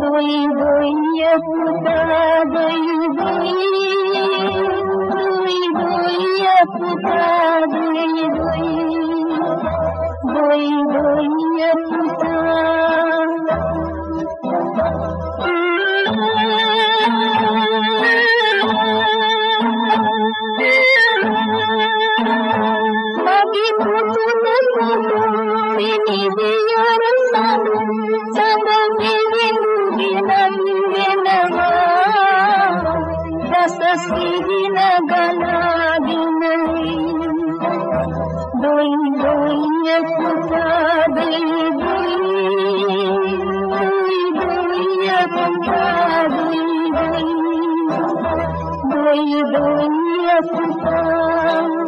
vui vui nhất ta vui vui vui vui nhất ta vui vui vui vui nhất ta Thank you. ಮಿನಂದಿನ ರಸ ಸಿಹಿನ ಗಲಾದಿನಲ್ಲಿ ದೊಯ್ ದೊಯ್ಯ ಪುಟಾದೆ ದೊಯ್ ದೊಯ್ಯ ಪುಟಾದೆ ದೊಯ್ ದೊಯ್ಯ ಪುಟಾದೆ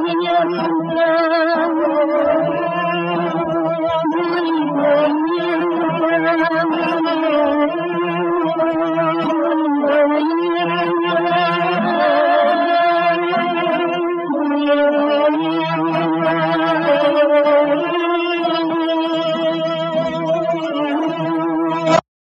Thank you.